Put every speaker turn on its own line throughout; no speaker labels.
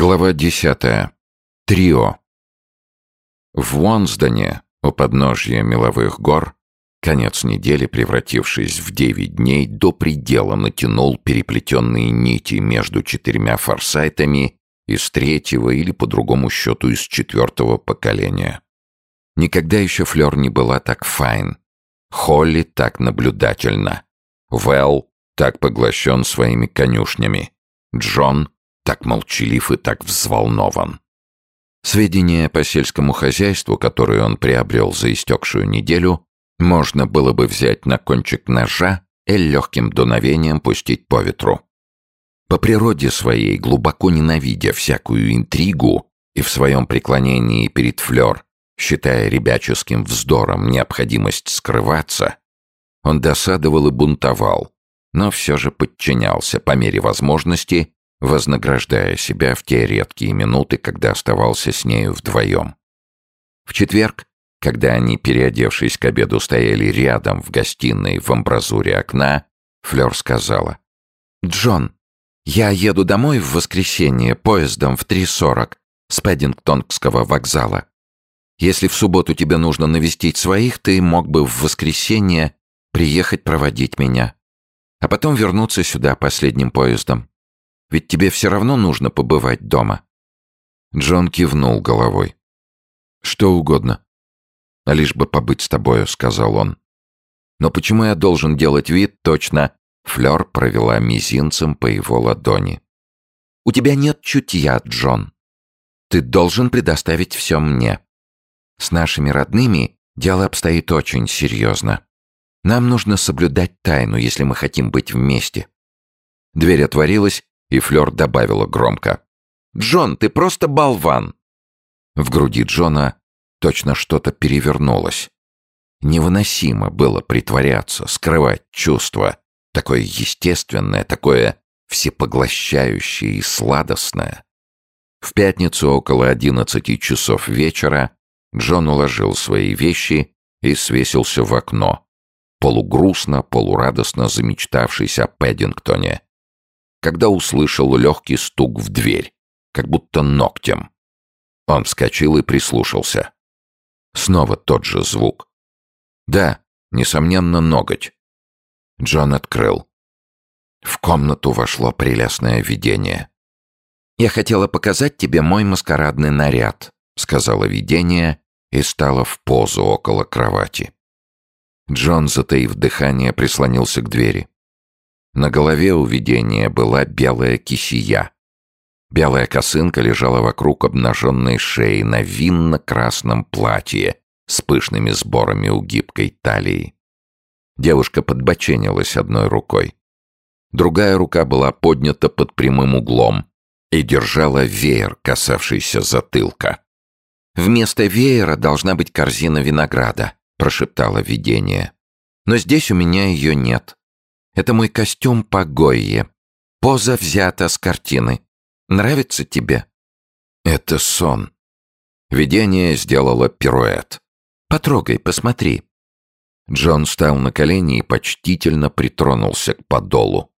Глава десятая. Трио. В Уонсдоне, у подножья меловых гор, конец недели, превратившись в девять дней, до предела натянул переплетенные нити между четырьмя форсайтами из третьего или, по другому счету, из четвертого поколения. Никогда еще Флёр не была так fine, Холли так наблюдательна, Вэл так поглощен своими конюшнями, Джон так молчалив и так взволнован. Сведения по сельскому хозяйству, которые он приобрел за истекшую неделю, можно было бы взять на кончик ножа и легким дуновением пустить по ветру. По природе своей, глубоко ненавидя всякую интригу и в своем преклонении перед Флёр, считая ребяческим вздором необходимость скрываться, он досадовал и бунтовал, но все же подчинялся по мере возможности вознаграждая себя в те редкие минуты, когда оставался с нею вдвоем. В четверг, когда они, переодевшись к обеду, стояли рядом в гостиной в амбразуре окна, Флёр сказала. «Джон, я еду домой в воскресенье поездом в 3.40 с Пэддингтонского вокзала. Если в субботу тебе нужно навестить своих, ты мог бы в воскресенье приехать проводить меня, а потом вернуться сюда последним поездом. Ведь тебе все равно нужно побывать дома». Джон кивнул головой. «Что угодно. Лишь бы побыть с тобою», — сказал он. «Но почему я должен делать вид точно?» Флёр провела мизинцем по его ладони. «У тебя нет чутья, Джон. Ты должен предоставить все мне. С нашими родными дело обстоит очень серьезно. Нам нужно соблюдать тайну, если мы хотим быть вместе». Дверь отворилась, и Флёр добавила громко. «Джон, ты просто болван!» В груди Джона точно что-то перевернулось. Невыносимо было притворяться, скрывать чувство, такое естественное, такое всепоглощающее и сладостное. В пятницу около одиннадцати часов вечера Джон уложил свои вещи и свесился в окно, полугрустно, полурадостно замечтавшись о Пэддингтоне когда услышал легкий стук в дверь, как будто ногтем. Он вскочил и прислушался. Снова тот же звук. Да, несомненно, ноготь. Джон открыл. В комнату вошло прелестное видение. «Я хотела показать тебе мой маскарадный наряд», — сказала видение и стала в позу около кровати. Джон, затаив дыхание, прислонился к двери. На голове у видения была белая кисия. Белая косынка лежала вокруг обнаженной шеи на винно-красном платье с пышными сборами у гибкой талии. Девушка подбоченилась одной рукой. Другая рука была поднята под прямым углом и держала веер, касавшийся затылка. «Вместо веера должна быть корзина винограда», — прошептало видение. «Но здесь у меня ее нет. Это мой костюм по Гойе. Поза взята с картины. Нравится тебе?» «Это сон». Видение сделало пируэт. «Потрогай, посмотри». Джон встал на колени и почтительно притронулся к подолу.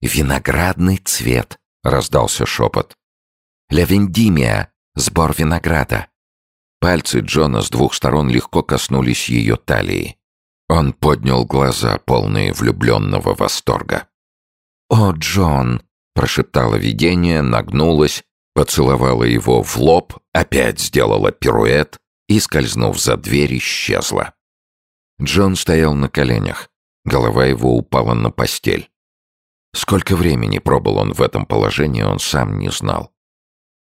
«Виноградный цвет», — раздался шепот. «Левендимия, сбор винограда». Пальцы Джона с двух сторон легко коснулись ее талии. Он поднял глаза, полные влюбленного восторга. «О, Джон!» — прошептало видение, нагнулась, поцеловала его в лоб, опять сделала пируэт и, скользнув за дверь, исчезла. Джон стоял на коленях. Голова его упала на постель. Сколько времени пробыл он в этом положении, он сам не знал.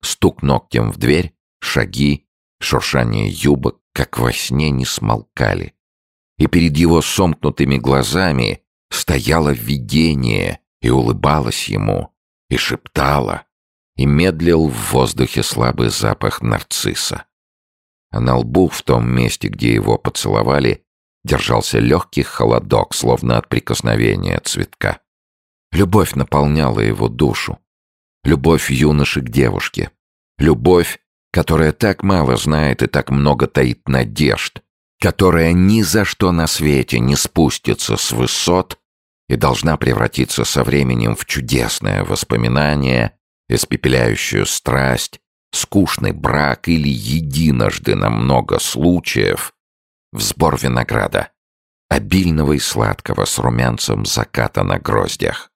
Стук ногтем в дверь, шаги, шуршание юбок, как во сне, не смолкали и перед его сомкнутыми глазами стояло видение и улыбалось ему, и шептала, и медлил в воздухе слабый запах нарцисса. А на лбу, в том месте, где его поцеловали, держался легкий холодок, словно от прикосновения цветка. Любовь наполняла его душу. Любовь юноши к девушке. Любовь, которая так мало знает и так много таит надежд, которая ни за что на свете не спустится с высот и должна превратиться со временем в чудесное воспоминание испепеляющую страсть, скучный брак или единожды на много случаев в сбор винограда, обильного и сладкого с румянцем заката на гроздях.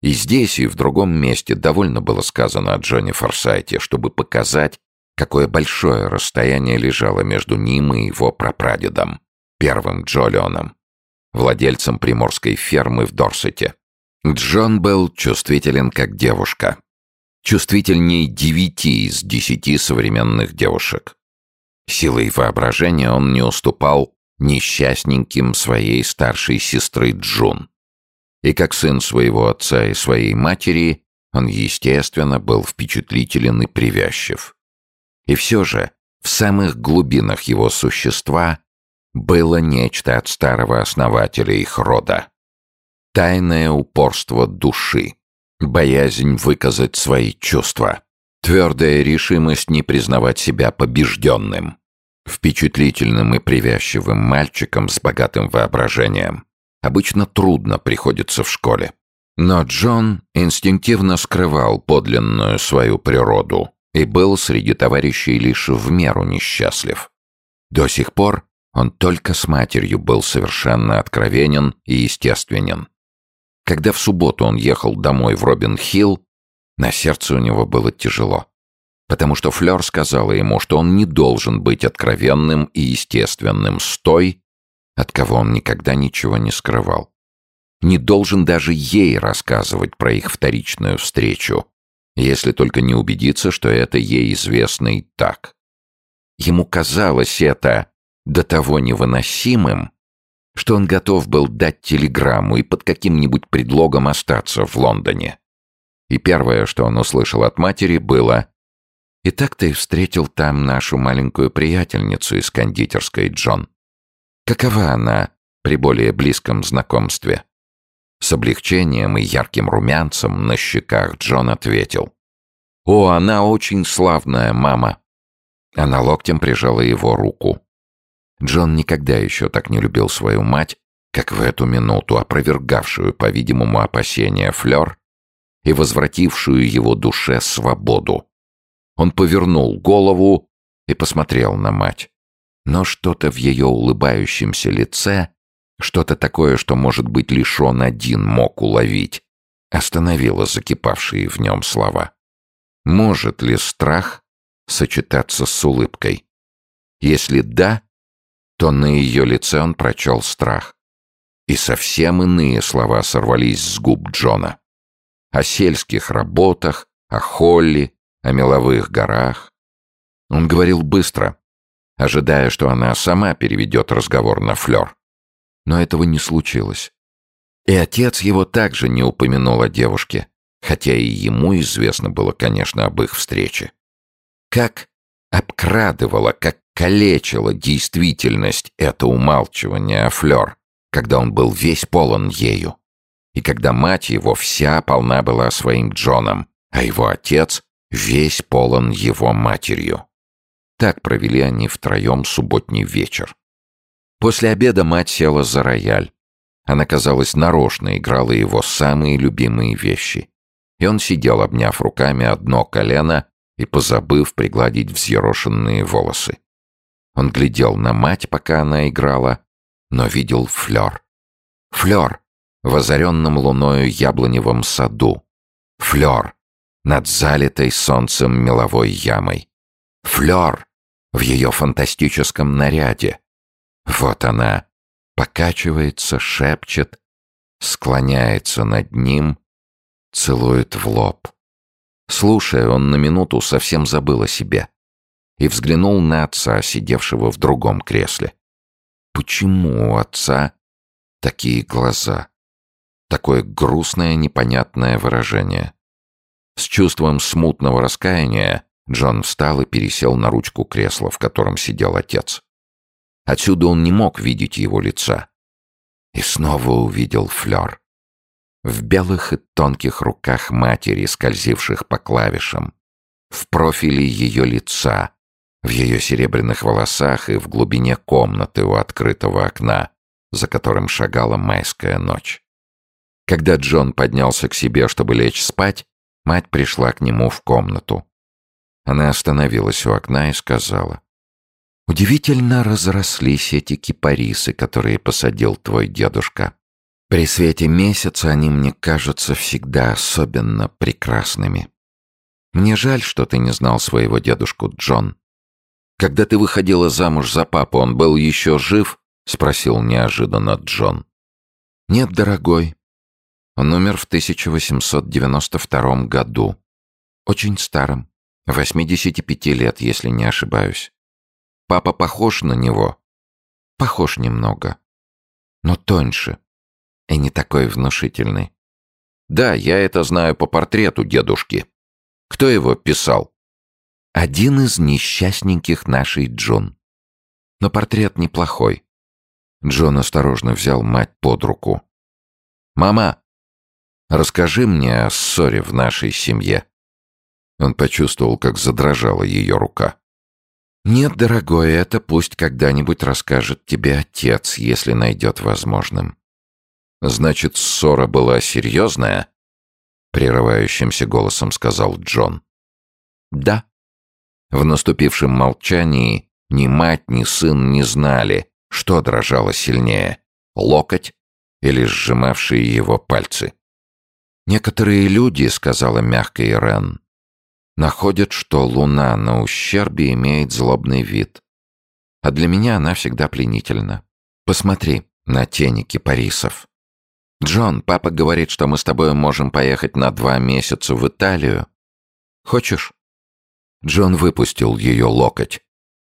И здесь, и в другом месте довольно было сказано о Джонни Форсайте, чтобы показать, какое большое расстояние лежало между ним и его прапрадедом, первым Джолионом, владельцем приморской фермы в Дорсете. Джон был чувствителен как девушка. Чувствительней девяти из десяти современных девушек. Силой воображения он не уступал несчастненьким своей старшей сестры Джун. И как сын своего отца и своей матери, он, естественно, был впечатлителен и привязчив. И все же, в самых глубинах его существа было нечто от старого основателя их рода. Тайное упорство души, боязнь выказать свои чувства, твердая решимость не признавать себя побежденным, впечатлительным и привязчивым мальчиком с богатым воображением. Обычно трудно приходится в школе. Но Джон инстинктивно скрывал подлинную свою природу и был среди товарищей лишь в меру несчастлив. До сих пор он только с матерью был совершенно откровенен и естественен. Когда в субботу он ехал домой в Робин-Хилл, на сердце у него было тяжело. Потому что Флёр сказала ему, что он не должен быть откровенным и естественным с той, от кого он никогда ничего не скрывал. Не должен даже ей рассказывать про их вторичную встречу, если только не убедиться, что это ей известно и так. Ему казалось это до того невыносимым, что он готов был дать телеграмму и под каким-нибудь предлогом остаться в Лондоне. И первое, что он услышал от матери, было «И так ты встретил там нашу маленькую приятельницу из кондитерской, Джон. Какова она при более близком знакомстве?» С облегчением и ярким румянцем на щеках Джон ответил. «О, она очень славная, мама!» Она локтем прижала его руку. Джон никогда еще так не любил свою мать, как в эту минуту, опровергавшую, по-видимому, опасения Флёр и возвратившую его душе свободу. Он повернул голову и посмотрел на мать. Но что-то в ее улыбающемся лице, что-то такое, что, может быть, лишь он один мог уловить, остановило закипавшие в нем слова. Может ли страх сочетаться с улыбкой? Если да, то на ее лице он прочел страх. И совсем иные слова сорвались с губ Джона. О сельских работах, о Холли, о меловых горах. Он говорил быстро, ожидая, что она сама переведет разговор на флер. Но этого не случилось. И отец его также не упомянул о девушке, хотя и ему известно было, конечно, об их встрече. Как обкрадывала, как калечила действительность это умалчивание о Флёр, когда он был весь полон ею. И когда мать его вся полна была своим Джоном, а его отец весь полон его матерью. Так провели они втроем субботний вечер. После обеда мать села за рояль. Она, казалось, нарочно играла его самые любимые вещи. И он сидел, обняв руками одно колено и позабыв пригладить взъерошенные волосы. Он глядел на мать, пока она играла, но видел флёр. Флёр в озаренном луною яблоневом саду. Флёр над залитой солнцем меловой ямой. Флёр в ее фантастическом наряде. Вот она покачивается, шепчет, склоняется над ним, целует в лоб. Слушая, он на минуту совсем забыл о себе и взглянул на отца, сидевшего в другом кресле. Почему у отца такие глаза? Такое грустное, непонятное выражение. С чувством смутного раскаяния Джон встал и пересел на ручку кресла, в котором сидел отец. Отсюда он не мог видеть его лица. И снова увидел Флёр. В белых и тонких руках матери, скользивших по клавишам. В профиле ее лица, в ее серебряных волосах и в глубине комнаты у открытого окна, за которым шагала майская ночь. Когда Джон поднялся к себе, чтобы лечь спать, Мать пришла к нему в комнату. Она остановилась у окна и сказала. «Удивительно разрослись эти кипарисы, которые посадил твой дедушка. При свете месяца они мне кажутся всегда особенно прекрасными. Мне жаль, что ты не знал своего дедушку Джон. Когда ты выходила замуж за папу, он был еще жив?» — спросил неожиданно Джон. «Нет, дорогой, он умер в 1892 году. Очень старым. 85 лет, если не ошибаюсь. Папа похож на него? Похож немного. Но тоньше. И не такой внушительный. Да, я это знаю по портрету дедушки. Кто его писал? Один из несчастненьких нашей Джон. Но портрет неплохой. Джон осторожно взял мать под руку. «Мама, Расскажи мне о ссоре в нашей семье». Он почувствовал, как задрожала ее рука. «Нет, дорогой, это пусть когда-нибудь расскажет тебе отец, если найдет возможным». «Значит, ссора была серьезная?» Прерывающимся голосом сказал Джон. «Да». В наступившем молчании ни мать, ни сын не знали, что дрожало сильнее — локоть или сжимавшие его пальцы. «Некоторые люди, — сказала мягко Ирен, — находят, что луна на ущербе имеет злобный вид. А для меня она всегда пленительна. Посмотри на тени кипарисов. Джон, папа говорит, что мы с тобой можем поехать на два месяца в Италию. Хочешь?» Джон выпустил ее локоть,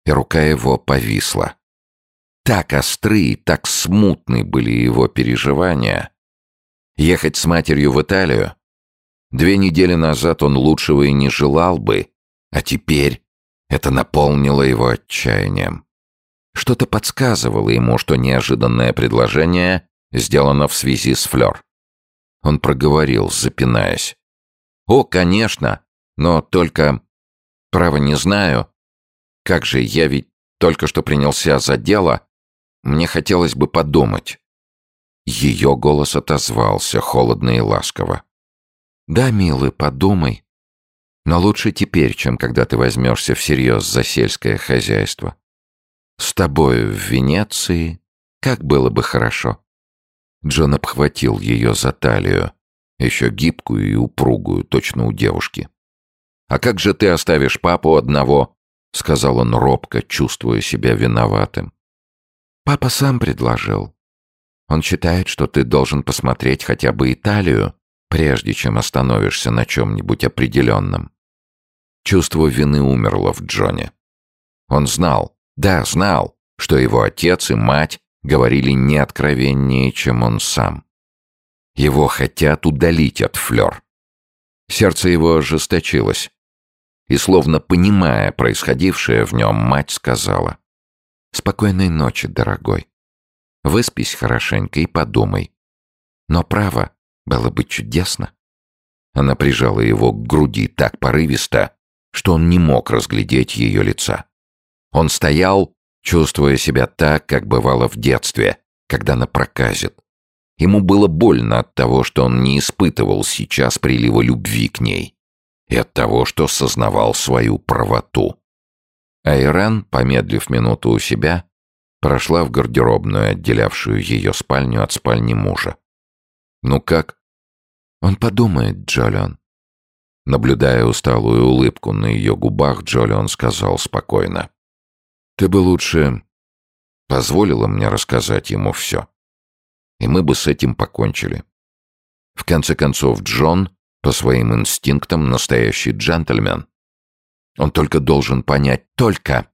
и рука его повисла. Так остры, так смутны были его переживания, Ехать с матерью в Италию? Две недели назад он лучшего и не желал бы, а теперь это наполнило его отчаянием. Что-то подсказывало ему, что неожиданное предложение сделано в связи с Флёр. Он проговорил, запинаясь. «О, конечно, но только... Право не знаю. Как же, я ведь только что принялся за дело. Мне хотелось бы подумать». Ее голос отозвался холодно и ласково. «Да, милый, подумай. Но лучше теперь, чем когда ты возьмешься всерьез за сельское хозяйство. С тобою в Венеции как было бы хорошо». Джон обхватил ее за талию, еще гибкую и упругую, точно у девушки. «А как же ты оставишь папу одного?» — сказал он робко, чувствуя себя виноватым. «Папа сам предложил. Он считает, что ты должен посмотреть хотя бы Италию, прежде чем остановишься на чем-нибудь определенном. Чувство вины умерло в Джоне. Он знал, да, знал, что его отец и мать говорили не откровеннее, чем он сам. Его хотят удалить от Флёр. Сердце его ожесточилось. И, словно понимая происходившее в нем, мать сказала. «Спокойной ночи, дорогой. Выспись хорошенько и подумай. Но право, было бы чудесно. Она прижала его к груди так порывисто, что он не мог разглядеть ее лица. Он стоял, чувствуя себя так, как бывало в детстве, когда напроказит. Ему было больно от того, что он не испытывал сейчас прилива любви к ней, и от того, что сознавал свою правоту. Айран, помедлив минуту у себя, Прошла в гардеробную, отделявшую ее спальню от спальни мужа. «Ну как?» «Он подумает, Джолион». Наблюдая усталую улыбку на ее губах, Джолион сказал спокойно. «Ты бы лучше позволила мне рассказать ему все. И мы бы с этим покончили. В конце концов, Джон, по своим инстинктам, настоящий джентльмен. Он только должен понять, только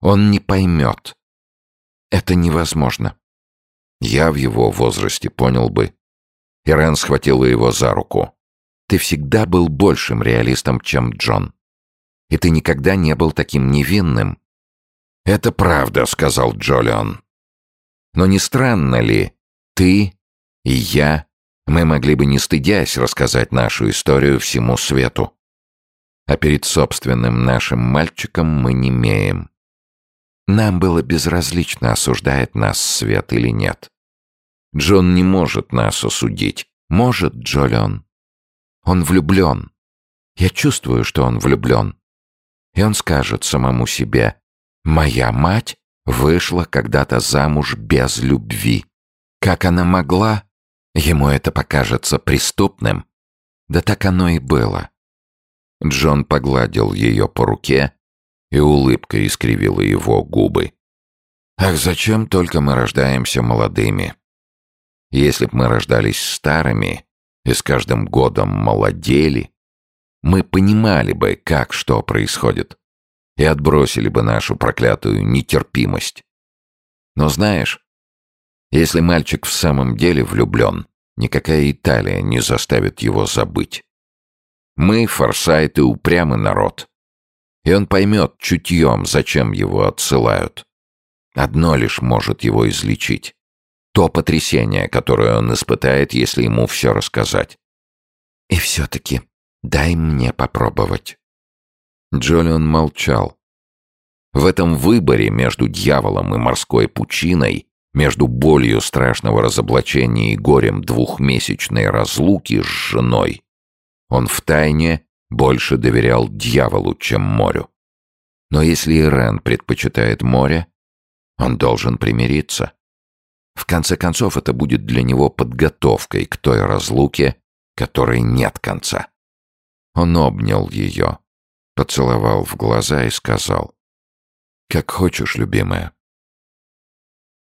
он не поймет, это невозможно. Я в его возрасте понял бы. Ирен схватила его за руку. Ты всегда был большим реалистом, чем Джон. И ты никогда не был таким невинным. Это правда, сказал Джолион. Но не странно ли, ты и я, мы могли бы не стыдясь рассказать нашу историю всему свету. А перед собственным нашим мальчиком мы не имеем. Нам было безразлично, осуждает нас свет или нет. Джон не может нас осудить. Может, Джолион. Он влюблен, Я чувствую, что он влюблен. И он скажет самому себе, «Моя мать вышла когда-то замуж без любви. Как она могла? Ему это покажется преступным. Да так оно и было». Джон погладил ее по руке, и улыбка искривила его губы. «Ах, зачем только мы рождаемся молодыми? Если б мы рождались старыми и с каждым годом молодели, мы понимали бы, как что происходит, и отбросили бы нашу проклятую нетерпимость. Но знаешь, если мальчик в самом деле влюблен, никакая Италия не заставит его забыть. Мы, форсайты, упрямый народ. И он поймет чутьем, зачем его отсылают. Одно лишь может его излечить. То потрясение, которое он испытает, если ему все рассказать. И все-таки Дай мне попробовать». Джолион молчал. В этом выборе между дьяволом и морской пучиной, между болью страшного разоблачения и горем двухмесячной разлуки с женой, он втайне больше доверял дьяволу, чем морю. Но если Ирен предпочитает море, он должен примириться. В конце концов, это будет для него подготовкой к той разлуке, которой нет конца. Он обнял ее, поцеловал в глаза и сказал. «Как хочешь, любимая.